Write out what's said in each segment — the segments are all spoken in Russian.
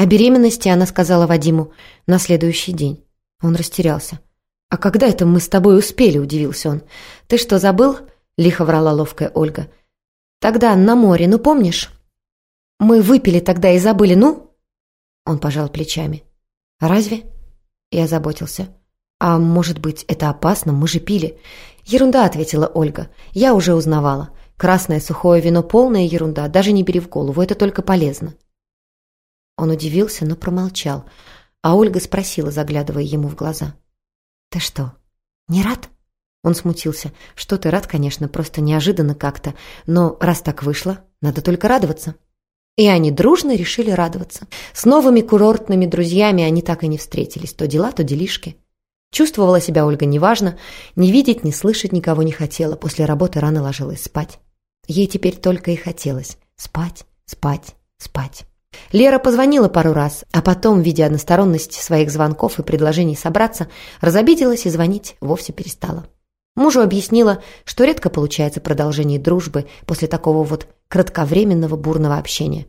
О беременности она сказала Вадиму на следующий день. Он растерялся. «А когда это мы с тобой успели?» – удивился он. «Ты что, забыл?» – лихо врала ловкая Ольга. «Тогда на море, ну помнишь?» «Мы выпили тогда и забыли, ну?» Он пожал плечами. «Разве?» Я заботился. «А может быть, это опасно? Мы же пили». «Ерунда», — ответила Ольга. «Я уже узнавала. Красное сухое вино — полная ерунда. Даже не бери в голову, это только полезно». Он удивился, но промолчал. А Ольга спросила, заглядывая ему в глаза. «Ты что, не рад?» Он смутился. «Что ты рад, конечно, просто неожиданно как-то. Но раз так вышло, надо только радоваться». И они дружно решили радоваться. С новыми курортными друзьями они так и не встретились. То дела, то делишки. Чувствовала себя Ольга неважно. Не видеть, не слышать никого не хотела. После работы рано ложилась спать. Ей теперь только и хотелось. Спать, спать, спать. Лера позвонила пару раз, а потом, видя односторонность своих звонков и предложений собраться, разобиделась и звонить вовсе перестала. Мужу объяснила, что редко получается продолжение дружбы после такого вот кратковременного бурного общения.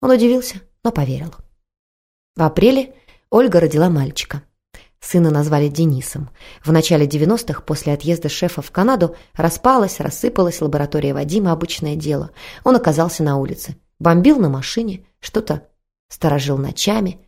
Он удивился, но поверил. В апреле Ольга родила мальчика. Сына назвали Денисом. В начале 90-х, после отъезда шефа в Канаду, распалась, рассыпалась лаборатория Вадима, обычное дело. Он оказался на улице. Бомбил на машине, что-то сторожил ночами,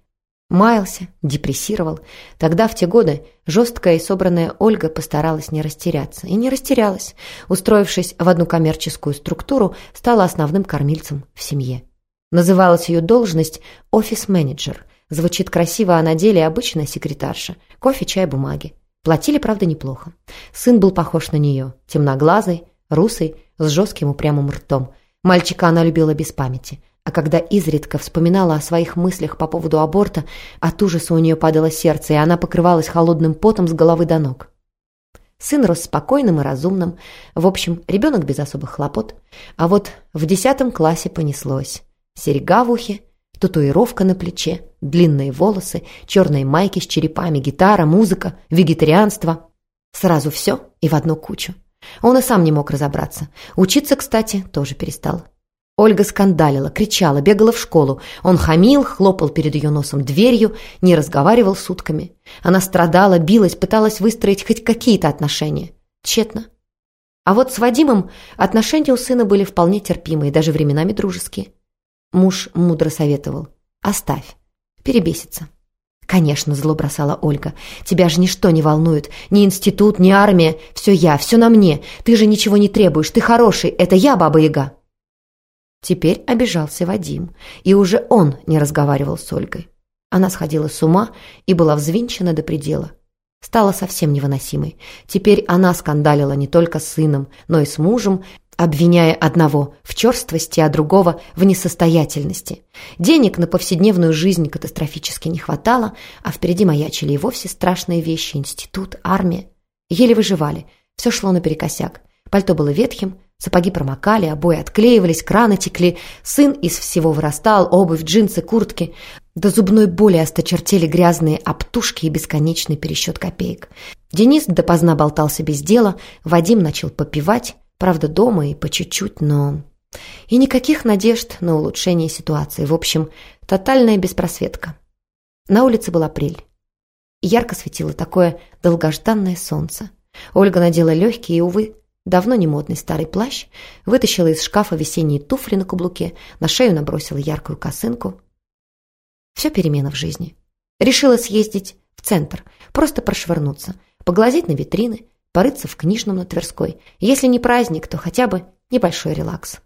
маялся, депрессировал. Тогда, в те годы, жесткая и собранная Ольга постаралась не растеряться. И не растерялась. Устроившись в одну коммерческую структуру, стала основным кормильцем в семье. Называлась ее должность «офис-менеджер». Звучит красиво, а на деле обычная секретарша. Кофе, чай, бумаги. Платили, правда, неплохо. Сын был похож на нее. Темноглазый, русый, с жестким упрямым ртом. Мальчика она любила без памяти. А когда изредка вспоминала о своих мыслях по поводу аборта, от ужаса у нее падало сердце, и она покрывалась холодным потом с головы до ног. Сын рос спокойным и разумным. В общем, ребенок без особых хлопот. А вот в десятом классе понеслось. Серега в ухе, татуировка на плече, длинные волосы, черные майки с черепами, гитара, музыка, вегетарианство. Сразу все и в одну кучу. Он и сам не мог разобраться. Учиться, кстати, тоже перестал. Ольга скандалила, кричала, бегала в школу. Он хамил, хлопал перед ее носом дверью, не разговаривал сутками. Она страдала, билась, пыталась выстроить хоть какие-то отношения. Тщетно. А вот с Вадимом отношения у сына были вполне терпимые, даже временами дружеские. Муж мудро советовал. «Оставь. Перебесится». «Конечно», — зло бросала Ольга. «Тебя же ничто не волнует. Ни институт, ни армия. Все я, все на мне. Ты же ничего не требуешь. Ты хороший. Это я, Баба-Яга». Теперь обижался Вадим, и уже он не разговаривал с Ольгой. Она сходила с ума и была взвинчена до предела. Стала совсем невыносимой. Теперь она скандалила не только с сыном, но и с мужем, обвиняя одного в черствости, а другого в несостоятельности. Денег на повседневную жизнь катастрофически не хватало, а впереди маячили и вовсе страшные вещи – институт, армия. Еле выживали, все шло наперекосяк. Пальто было ветхим, Сапоги промокали, обои отклеивались, краны текли. Сын из всего вырастал, обувь, джинсы, куртки. До зубной боли осточертели грязные обтушки и бесконечный пересчет копеек. Денис допоздна болтался без дела, Вадим начал попивать, правда, дома и по чуть-чуть, но... И никаких надежд на улучшение ситуации. В общем, тотальная беспросветка. На улице был апрель. Ярко светило такое долгожданное солнце. Ольга надела легкие и, увы, Давно не модный старый плащ, вытащила из шкафа весенние туфли на каблуке, на шею набросила яркую косынку. Все перемена в жизни. Решила съездить в центр, просто прошвырнуться, поглазеть на витрины, порыться в книжном на Тверской. Если не праздник, то хотя бы небольшой релакс.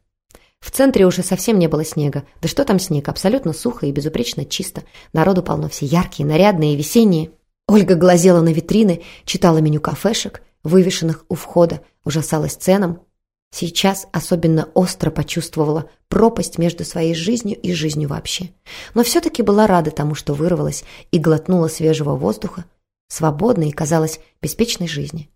В центре уже совсем не было снега. Да что там снег, абсолютно сухо и безупречно чисто. Народу полно все яркие, нарядные весенние. Ольга глазела на витрины, читала меню кафешек, вывешенных у входа, ужасалась ценам. Сейчас особенно остро почувствовала пропасть между своей жизнью и жизнью вообще. Но все-таки была рада тому, что вырвалась и глотнула свежего воздуха, свободной и, казалось, беспечной жизни.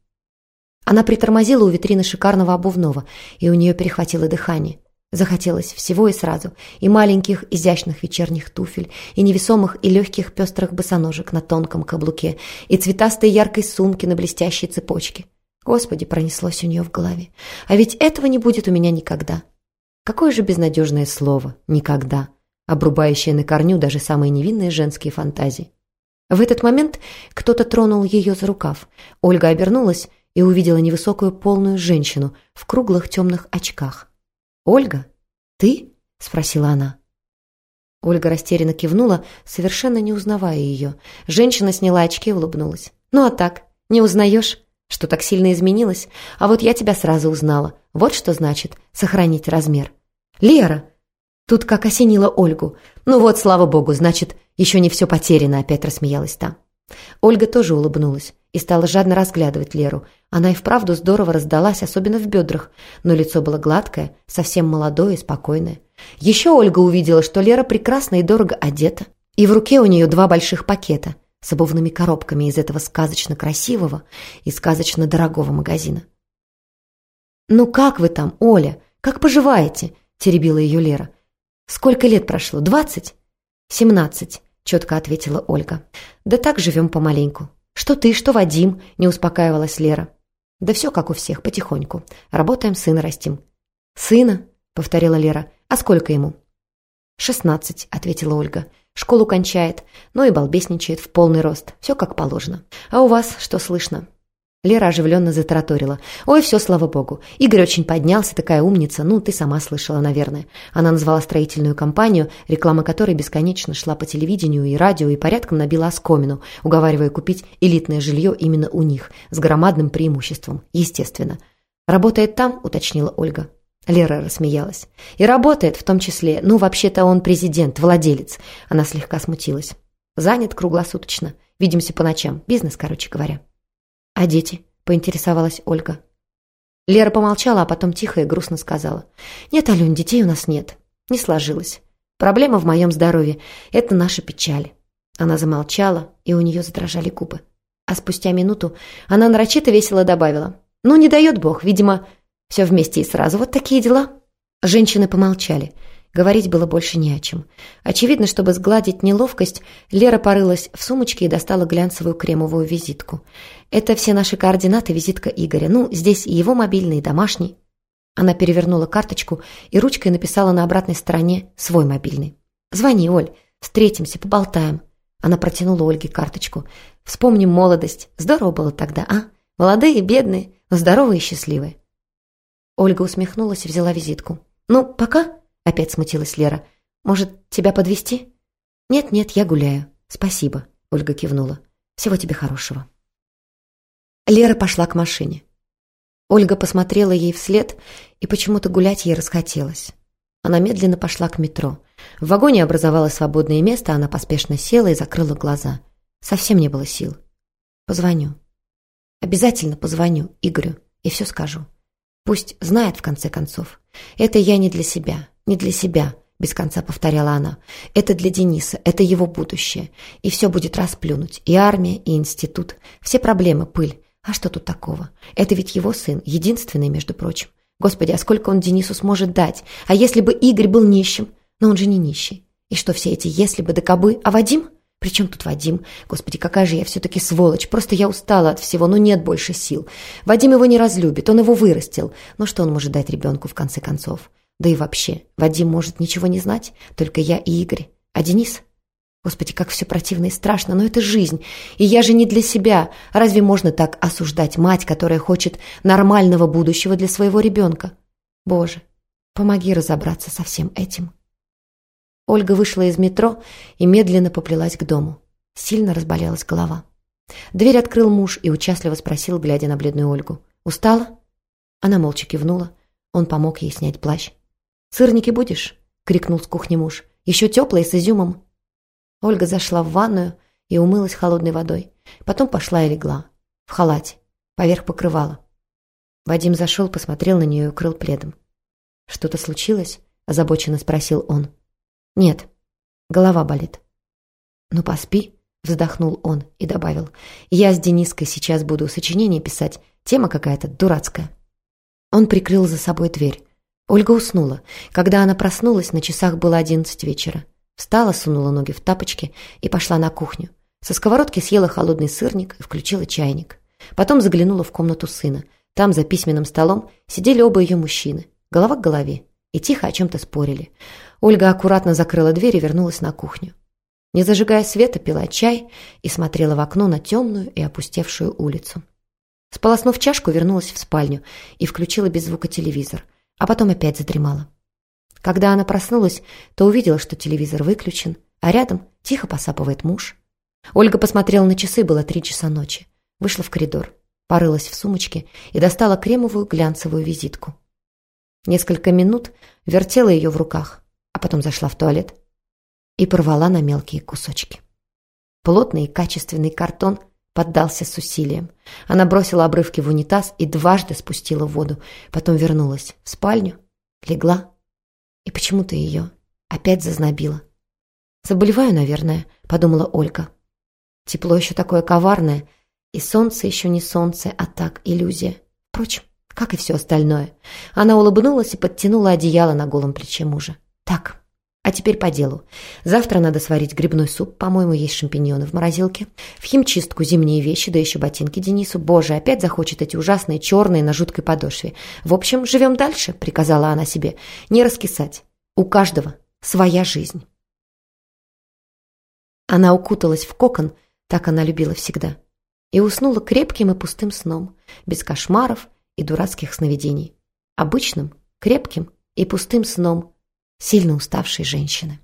Она притормозила у витрины шикарного обувного, и у нее перехватило дыхание. Захотелось всего и сразу, и маленьких изящных вечерних туфель, и невесомых и легких пестрых босоножек на тонком каблуке, и цветастой яркой сумки на блестящей цепочке. Господи, пронеслось у нее в голове. А ведь этого не будет у меня никогда. Какое же безнадежное слово «никогда». обрубающая на корню даже самые невинные женские фантазии. В этот момент кто-то тронул ее за рукав. Ольга обернулась и увидела невысокую полную женщину в круглых темных очках. «Ольга, ты?» — спросила она. Ольга растерянно кивнула, совершенно не узнавая ее. Женщина сняла очки и улыбнулась. «Ну а так, не узнаешь? Что так сильно изменилось? А вот я тебя сразу узнала. Вот что значит сохранить размер». «Лера!» Тут как осенила Ольгу. «Ну вот, слава богу, значит, еще не все потеряно», опять рассмеялась та. Ольга тоже улыбнулась и стала жадно разглядывать Леру. Она и вправду здорово раздалась, особенно в бедрах, но лицо было гладкое, совсем молодое и спокойное. Еще Ольга увидела, что Лера прекрасно и дорого одета, и в руке у нее два больших пакета с обувными коробками из этого сказочно красивого и сказочно дорогого магазина. «Ну как вы там, Оля? Как поживаете?» – теребила ее Лера. «Сколько лет прошло? Двадцать?» «Семнадцать», – четко ответила Ольга. «Да так живем помаленьку. Что ты, что Вадим?» – не успокаивалась Лера. «Да все как у всех, потихоньку. Работаем, сына растим». «Сына?» – повторила Лера. «А сколько ему?» «Шестнадцать», – ответила Ольга. «Школу кончает, но и балбесничает в полный рост. Все как положено. А у вас что слышно?» Лера оживленно затараторила. «Ой, все, слава богу. Игорь очень поднялся, такая умница. Ну, ты сама слышала, наверное». Она назвала строительную компанию, реклама которой бесконечно шла по телевидению и радио и порядком набила оскомину, уговаривая купить элитное жилье именно у них, с громадным преимуществом, естественно. «Работает там?» – уточнила Ольга. Лера рассмеялась. «И работает в том числе. Ну, вообще-то он президент, владелец». Она слегка смутилась. «Занят круглосуточно. Видимся по ночам. Бизнес, короче говоря». «А дети?» – поинтересовалась Ольга. Лера помолчала, а потом тихо и грустно сказала. «Нет, Алюнь, детей у нас нет. Не сложилось. Проблема в моем здоровье. Это наша печаль». Она замолчала, и у нее задрожали губы. А спустя минуту она нарочито весело добавила. «Ну, не дает Бог, видимо, все вместе и сразу. Вот такие дела». Женщины помолчали. Говорить было больше не о чем. Очевидно, чтобы сгладить неловкость, Лера порылась в сумочке и достала глянцевую кремовую визитку. «Это все наши координаты, визитка Игоря. Ну, здесь и его мобильный, и домашний». Она перевернула карточку и ручкой написала на обратной стороне свой мобильный. «Звони, Оль, встретимся, поболтаем». Она протянула Ольге карточку. «Вспомним молодость. Здорово было тогда, а? Молодые и бедные, но здоровые и счастливые». Ольга усмехнулась и взяла визитку. «Ну, пока?» — опять смутилась Лера. «Может, тебя подвести? «Нет-нет, я гуляю. Спасибо», — Ольга кивнула. «Всего тебе хорошего». Лера пошла к машине. Ольга посмотрела ей вслед, и почему-то гулять ей расхотелось. Она медленно пошла к метро. В вагоне образовалось свободное место, она поспешно села и закрыла глаза. Совсем не было сил. Позвоню. Обязательно позвоню Игорю и все скажу. Пусть знает, в конце концов. Это я не для себя, не для себя, без конца повторяла она. Это для Дениса, это его будущее. И все будет расплюнуть. И армия, и институт. Все проблемы, пыль. А что тут такого? Это ведь его сын, единственный, между прочим. Господи, а сколько он Денису сможет дать? А если бы Игорь был нищим? Но он же не нищий. И что все эти «если бы да кабы»? А Вадим? Причем тут Вадим? Господи, какая же я все-таки сволочь. Просто я устала от всего, но нет больше сил. Вадим его не разлюбит, он его вырастил. Но что он может дать ребенку в конце концов? Да и вообще, Вадим может ничего не знать, только я и Игорь. А Денис? Господи, как все противно и страшно, но это жизнь. И я же не для себя. Разве можно так осуждать мать, которая хочет нормального будущего для своего ребенка? Боже, помоги разобраться со всем этим. Ольга вышла из метро и медленно поплелась к дому. Сильно разболелась голова. Дверь открыл муж и участливо спросил, глядя на бледную Ольгу. «Устала?» Она молча кивнула. Он помог ей снять плащ. «Сырники будешь?» — крикнул с кухни муж. «Еще теплые, с изюмом». Ольга зашла в ванную и умылась холодной водой. Потом пошла и легла. В халате. Поверх покрывала. Вадим зашел, посмотрел на нее и укрыл пледом. «Что-то случилось?» – озабоченно спросил он. «Нет, голова болит». «Ну, поспи», — вздохнул он и добавил. «Я с Дениской сейчас буду сочинение писать. Тема какая-то дурацкая». Он прикрыл за собой дверь. Ольга уснула. Когда она проснулась, на часах было одиннадцать вечера. Встала, сунула ноги в тапочки и пошла на кухню. Со сковородки съела холодный сырник и включила чайник. Потом заглянула в комнату сына. Там, за письменным столом, сидели оба ее мужчины. Голова к голове. И тихо о чем-то спорили. Ольга аккуратно закрыла дверь и вернулась на кухню. Не зажигая света, пила чай и смотрела в окно на темную и опустевшую улицу. Сполоснув чашку, вернулась в спальню и включила без звука телевизор, а потом опять задремала. Когда она проснулась, то увидела, что телевизор выключен, а рядом тихо посапывает муж. Ольга посмотрела на часы, было три часа ночи. Вышла в коридор, порылась в сумочке и достала кремовую глянцевую визитку. Несколько минут вертела ее в руках, а потом зашла в туалет и порвала на мелкие кусочки. Плотный и качественный картон поддался с усилием. Она бросила обрывки в унитаз и дважды спустила воду, потом вернулась в спальню, легла, и почему-то ее опять зазнобило. «Заболеваю, наверное», — подумала Ольга. Тепло еще такое коварное, и солнце еще не солнце, а так иллюзия. Впрочем, как и все остальное. Она улыбнулась и подтянула одеяло на голом плече мужа. «Так, а теперь по делу. Завтра надо сварить грибной суп, по-моему, есть шампиньоны в морозилке. В химчистку зимние вещи, да еще ботинки Денису. Боже, опять захочет эти ужасные черные на жуткой подошве. В общем, живем дальше, приказала она себе. Не раскисать. У каждого своя жизнь. Она укуталась в кокон, так она любила всегда, и уснула крепким и пустым сном, без кошмаров и дурацких сновидений. Обычным, крепким и пустым сном – сильно уставшей женщины.